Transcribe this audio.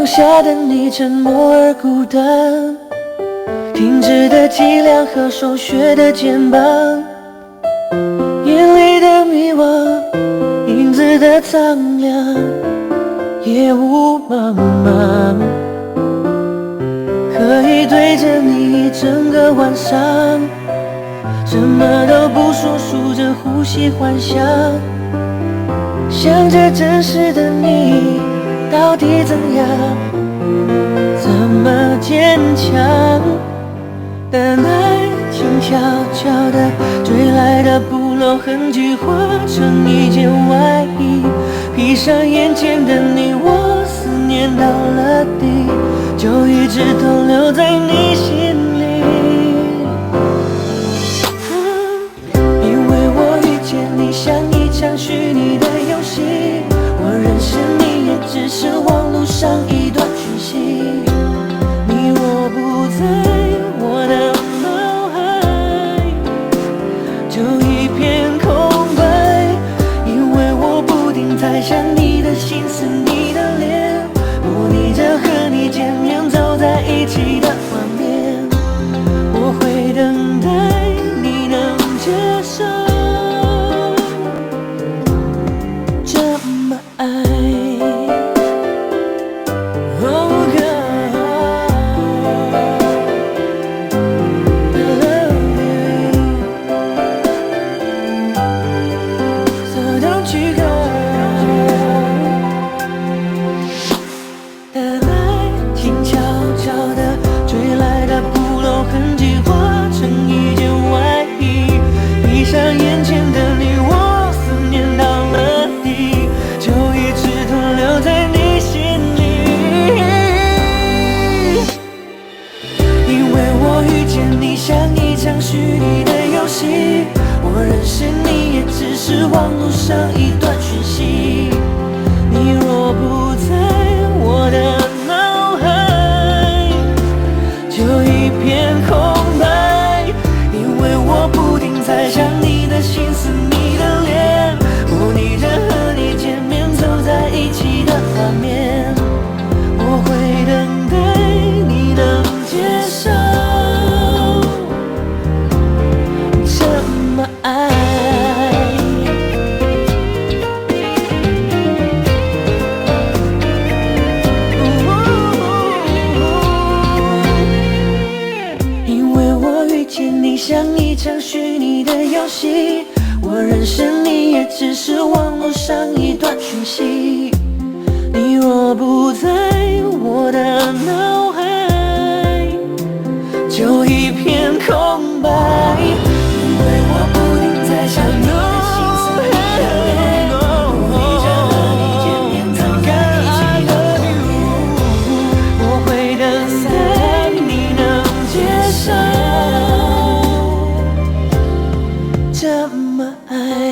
月光下的你沉默而孤单，停止的脊梁和手削的肩膀，眼里的迷惘，影子的苍凉，夜雾茫茫，可以对着你一整个晚上，什么都不说，数着呼吸幻想，想着真实的你。到底怎样？怎么坚强？等爱情悄悄的追来的不露痕迹，化成一件外衣，披上眼前的你，我思念到了底，就一直都留在你心虚构。的爱，轻悄悄的吹来，的不露痕迹，化成一件外衣。闭上眼前的你，我思念到了底，就一直停留在你心里。因为我遇见你，像一场虚拟的游戏。认识你，也只是网络上一段讯息。你若不在我的脑海，就一片空。像一场虚拟的游戏。我认识你也只是网络上一段讯息。chậm mãi.